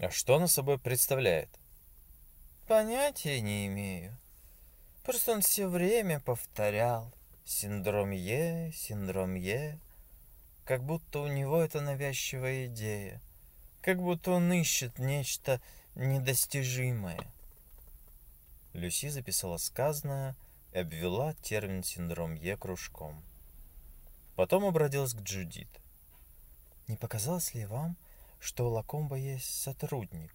А что она собой представляет? Понятия не имею. Просто он все время повторял «синдром Е, синдром Е», как будто у него это навязчивая идея, как будто он ищет нечто недостижимое. Люси записала сказанное и обвела термин «синдром Е» кружком. Потом обратилась к Джудит. «Не показалось ли вам, что у Лакомба есть сотрудник,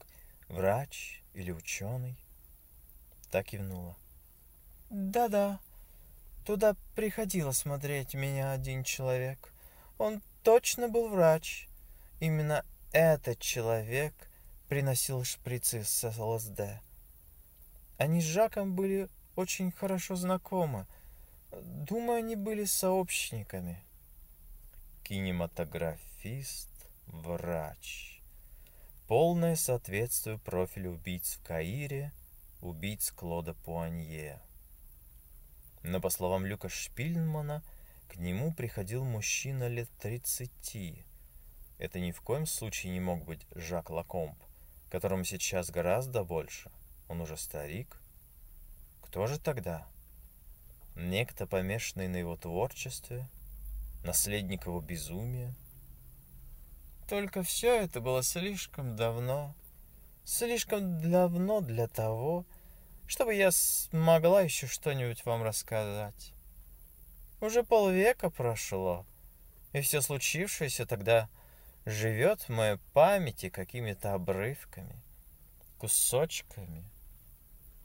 врач или ученый?» Так кивнула. «Да-да, туда приходило смотреть меня один человек. Он точно был врач. Именно этот человек приносил шприцы с ЛСД. Они с Жаком были очень хорошо знакомы. Думаю, они были сообщниками. Кинематографист, врач. Полное соответствие профилю убийц в Каире, убийц Клода Пуанье. Но, по словам Люка Шпильмана, к нему приходил мужчина лет 30. Это ни в коем случае не мог быть Жак Лакомб, которому сейчас гораздо больше. Он уже старик. Кто же тогда? Некто, помешанный на его творчестве, наследник его безумия. Только все это было слишком давно. Слишком давно для того, чтобы я смогла еще что-нибудь вам рассказать. Уже полвека прошло, и все случившееся тогда живет в моей памяти какими-то обрывками, кусочками.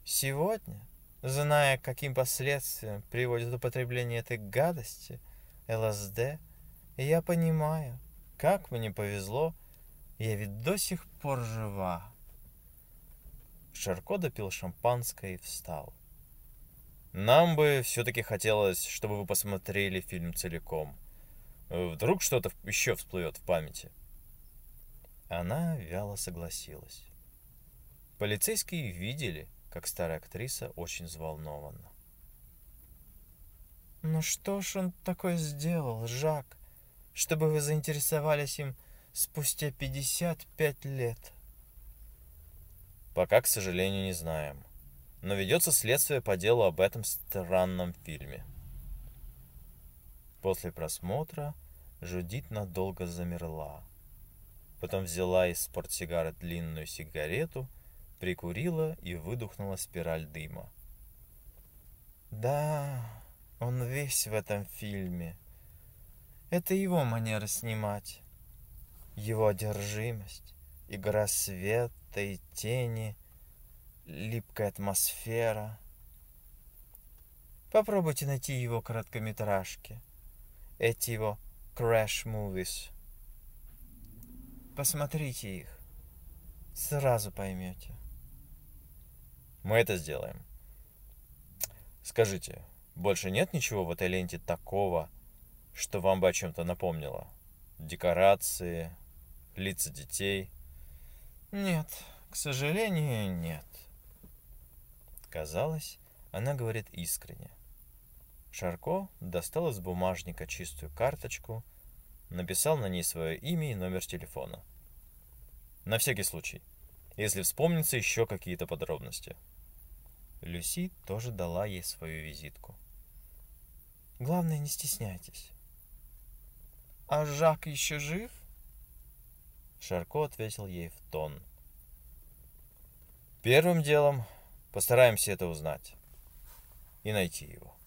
Сегодня, зная, каким последствиям приводит употребление этой гадости, ЛСД, я понимаю, как мне повезло, я ведь до сих пор жива. Шарко допил шампанское и встал. Нам бы все-таки хотелось, чтобы вы посмотрели фильм целиком. Вдруг что-то еще всплывет в памяти. Она вяло согласилась. Полицейские видели, как старая актриса очень взволнована. «Ну что ж он такое сделал, Жак, чтобы вы заинтересовались им спустя 55 лет?» Пока, к сожалению, не знаем. Но ведется следствие по делу об этом странном фильме. После просмотра Жудит надолго замерла. Потом взяла из портсигара длинную сигарету прикурила и выдохнула спираль дыма. Да, он весь в этом фильме. Это его манера снимать. Его одержимость, игра света и тени, липкая атмосфера. Попробуйте найти его короткометражки. Эти его crash movies. Посмотрите их. Сразу поймете. Мы это сделаем. Скажите, больше нет ничего в этой ленте такого, что вам бы о чем-то напомнило? Декорации, лица детей? Нет, к сожалению, нет. Казалось, она говорит искренне. Шарко достал из бумажника чистую карточку, написал на ней свое имя и номер телефона. На всякий случай, если вспомнится еще какие-то подробности. Люси тоже дала ей свою визитку. Главное, не стесняйтесь. А Жак еще жив? Шарко ответил ей в тон. Первым делом постараемся это узнать и найти его.